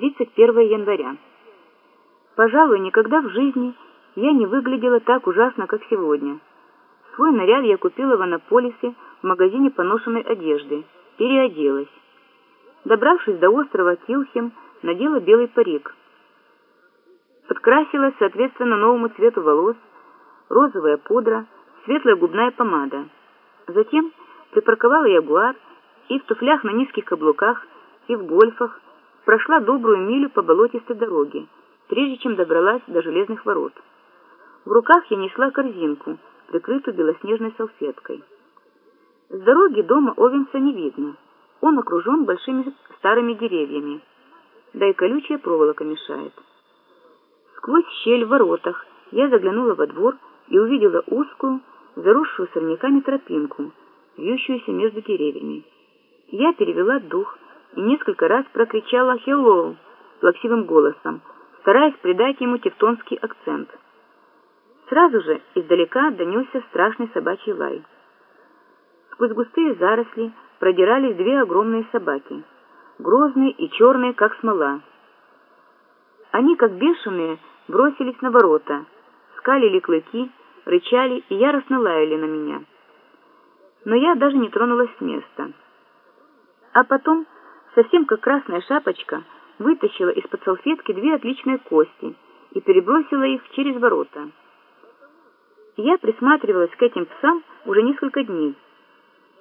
31 января. Пожалуй, никогда в жизни я не выглядела так ужасно, как сегодня. Свой наряд я купила в Анаполисе в магазине поношенной одежды. Переоделась. Добравшись до острова Килхем, надела белый парик. Подкрасилась соответственно новому цвету волос, розовая пудра, светлая губная помада. Затем припарковала ягуар и в туфлях на низких каблуках, и в гольфах прошла добрую милю по болотистой дороге, прежде чем добралась до железных ворот. В руках я несла корзинку, прикрытую белоснежной салфеткой. С дороги дома Овенса не видно. Он окружен большими старыми деревьями, да и колючая проволока мешает. Сквозь щель в воротах я заглянула во двор и увидела узкую, заросшую сорняками тропинку, вьющуюся между деревьями. Я перевела дух несколько раз прокричала «Хеллоу!» плаксивым голосом, стараясь придать ему тевтонский акцент. Сразу же издалека донесся страшный собачий лай. Сквозь густые заросли продирались две огромные собаки, грозные и черные, как смола. Они, как бешеные, бросились на ворота, скалили клыки, рычали и яростно лаяли на меня. Но я даже не тронулась с места. А потом, совсем как красная шапочка, вытащила из-под салфетки две отличные кости и перебросила их через ворота. Я присматривалась к этим псам уже несколько дней.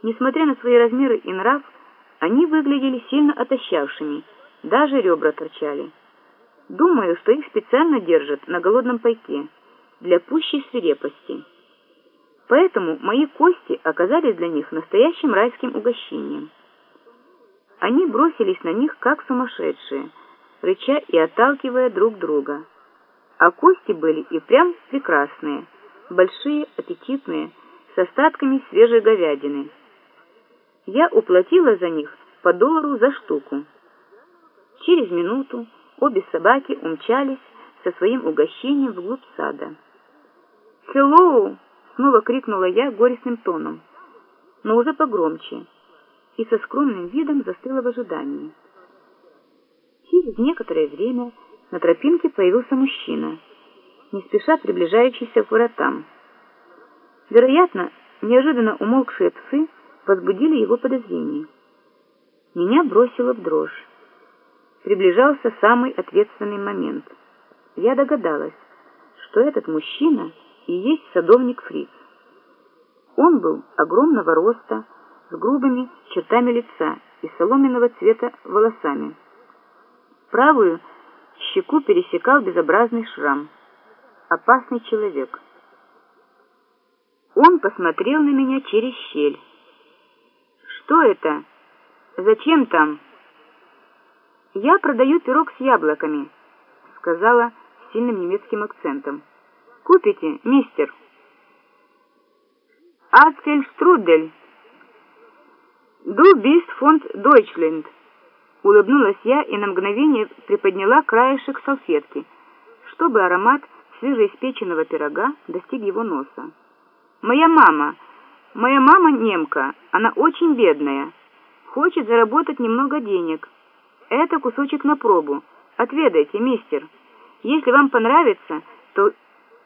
Несмотря на свои размеры и нрав, они выглядели сильно отощавшими, даже ребра торчали. Думаю, что их специально держат на голодном пайке, для пущей свирепости. Поэтому мои кости оказались для них настоящим райским угощением. Они бросились на них, как сумасшедшие, рыча и отталкивая друг друга. А кости были и прям прекрасные, большие, аппетитные, с остатками свежей говядины. Я уплатила за них по доллару за штуку. Через минуту обе собаки умчались со своим угощением вглубь сада. «Хеллоу!» — снова крикнула я горестным тоном, но уже погромче, и со скромным видом застыла в ожидании. Через некоторое время на тропинке появился мужчина, не спеша приближающийся к воротам. Вероятно, неожиданно умолкшие псы возбудили его подозрения. Меня бросило в дрожь. Приближался самый ответственный момент. Я догадалась, что этот мужчина и есть садовник Фриц. Он был огромного роста, с грубыми чертами лица и соломенного цвета волосами. Правую щеку пересекал безобразный шрам. Опасный человек. Он посмотрел на меня через щель. «Что это? Зачем там?» «Я продаю пирог с яблоками», — сказала с сильным немецким акцентом. «Купите, мистер?» «Ацкельштрудель!» «Du bist von Deutschland!» Улыбнулась я и на мгновение приподняла краешек салфетки, чтобы аромат свежеиспеченного пирога достиг его носа. «Моя мама! Моя мама немка, она очень бедная. Хочет заработать немного денег. Это кусочек на пробу. Отведайте, мистер. Если вам понравится, то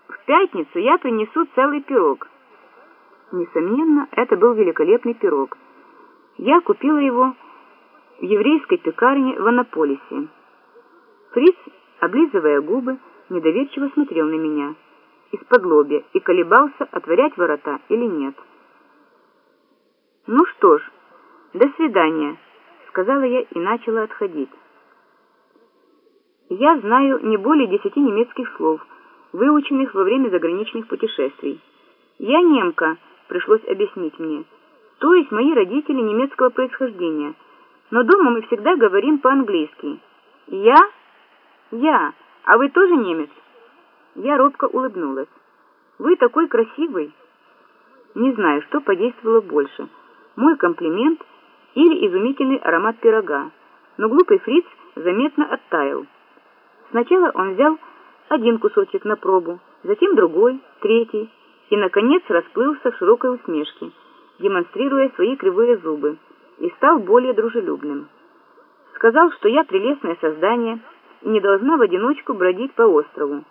в пятницу я принесу целый пирог». Несомненно, это был великолепный пирог. Я купила его в еврейской пекарне в Анаполисе. Фриц, облизывая губы, недоверчиво смотрел на меня из-под лобья и колебался, отворять ворота или нет. «Ну что ж, до свидания», — сказала я и начала отходить. Я знаю не более десяти немецких слов, выученных во время заграничных путешествий. «Я немка», — пришлось объяснить мне, то есть мои родители немецкого происхождения, но дома мы всегда говорим по-английски. «Я? Я. А вы тоже немец?» Я робко улыбнулась. «Вы такой красивый!» Не знаю, что подействовало больше, мой комплимент или изумительный аромат пирога, но глупый фриц заметно оттаял. Сначала он взял один кусочек на пробу, затем другой, третий, и, наконец, расплылся в широкой усмешке, демонстрируя свои кривые зубы, и стал более дружелюбным. сказал, что я прелестное создание и не должна в одиночку бродить по острову.